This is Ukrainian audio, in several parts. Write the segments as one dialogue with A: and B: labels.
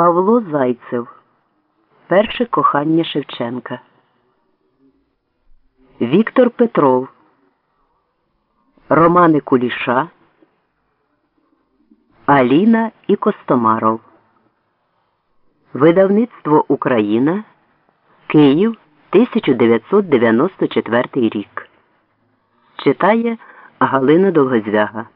A: Павло Зайцев Перше кохання Шевченка. Віктор Петров. Романи Куліша. Аліна і Костомаров. Видавництво Україна. Київ 1994 рік. Читає Галина Довгозвяга.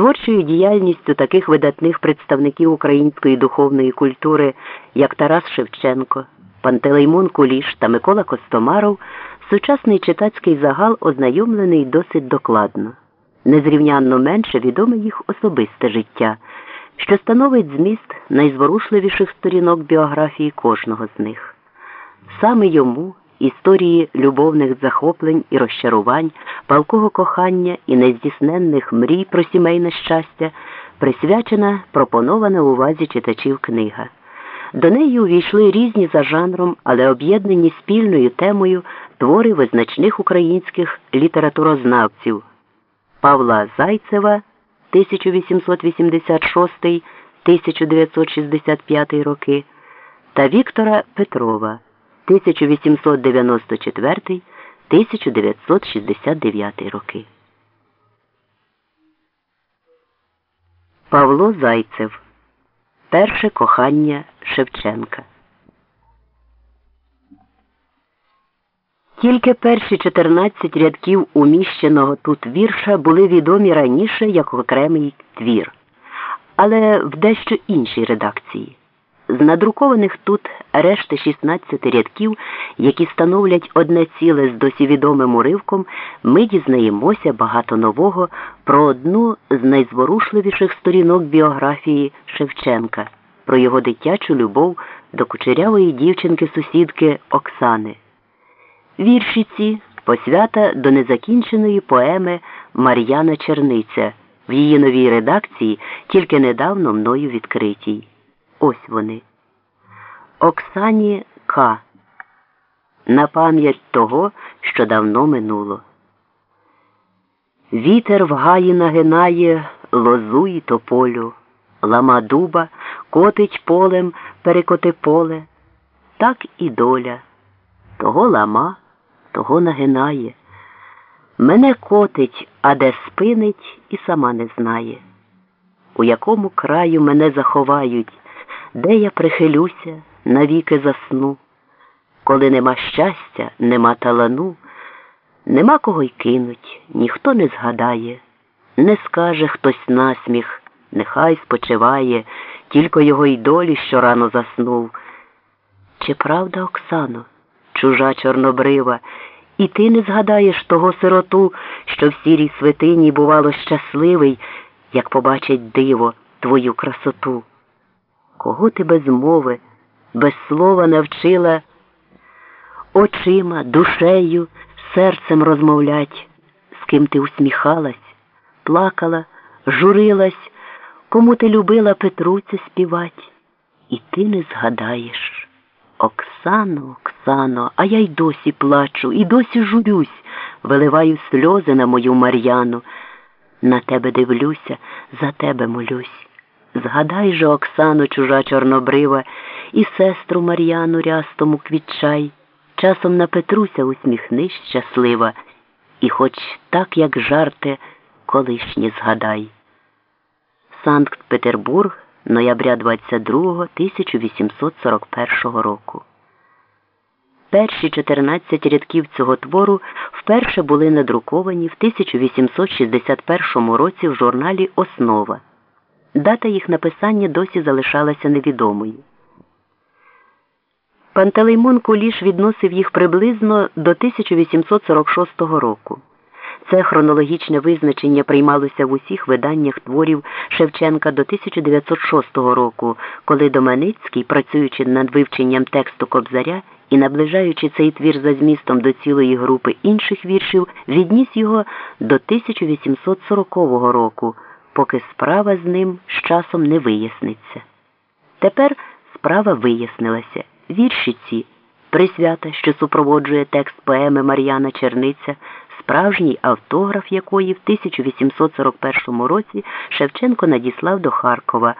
A: Творчою діяльністю таких видатних представників української духовної культури, як Тарас Шевченко, Пантелеймон Куліш та Микола Костомаров, сучасний читацький загал ознайомлений досить докладно. Незрівнянно менше відоме їх особисте життя, що становить зміст найзворушливіших сторінок біографії кожного з них. Саме йому історії любовних захоплень і розчарувань, палкого кохання і нездійсненних мрій про сімейне щастя присвячена пропонована увазі читачів книга. До неї увійшли різні за жанром, але об'єднані спільною темою твори визначних українських літературознавців Павла Зайцева 1886-1965 роки та Віктора Петрова 1894-1969 роки. Павло Зайцев Перше кохання Шевченка. Тільки перші 14 рядків уміщеного тут вірша були відомі раніше як окремий твір, але в дещо іншій редакції. З надрукованих тут решти 16 рядків, які становлять одне ціле з досі відомим уривком, ми дізнаємося багато нового про одну з найзворушливіших сторінок біографії Шевченка, про його дитячу любов до кучерявої дівчинки-сусідки Оксани. Вірші ці посвята до незакінченої поеми Мар'яна Черниця в її новій редакції, тільки недавно мною відкритій. Ось вони. Оксані К. На пам'ять того, що давно минуло. Вітер в гаї нагинає лозу і тополю, лама дуба, котить полем, перекоти поле, так і доля. Того лама, того нагинає. Мене котить, а де спинить, і сама не знає. У якому краю мене заховають де я прихилюся, навіки засну, коли нема щастя, нема талану, нема кого й кинуть, ніхто не згадає, не скаже хтось насміх, нехай спочиває, тільки його й долі що рано заснув. Чи правда, Оксано, чужа чорнобрива, і ти не згадаєш того сироту, що в сірій святині бувало щасливий, як побачить диво твою красоту? Кого ти без мови, без слова навчила очима, душею, серцем розмовлять, з ким ти усміхалась, плакала, журилась, кому ти любила Петруці співать, і ти не згадаєш. Оксано, Оксано, а я й досі плачу, і досі журюсь, виливаю сльози на мою Мар'яну. На тебе дивлюся, за тебе молюсь. Згадай же Оксану, чужа чорнобрива, і сестру Мар'яну рястому квітчай, часом на Петруся усміхнись щаслива, і хоч так, як жарте, колишнє згадай. Санкт Петербург, ноября 22 1841 року. Перші 14 рядків цього твору вперше були надруковані в 1861 році в журналі Основа. Дата їх написання досі залишалася невідомою. Пантелеймон Куліш відносив їх приблизно до 1846 року. Це хронологічне визначення приймалося в усіх виданнях творів Шевченка до 1906 року, коли Доманицький, працюючи над вивченням тексту Кобзаря і наближаючи цей твір за змістом до цілої групи інших віршів, відніс його до 1840 року поки справа з ним з часом не виясниться. Тепер справа вияснилася. Вірші ці, присвята, що супроводжує текст поеми Мар'яна Черниця, справжній автограф якої в 1841 році Шевченко надіслав до Харкова.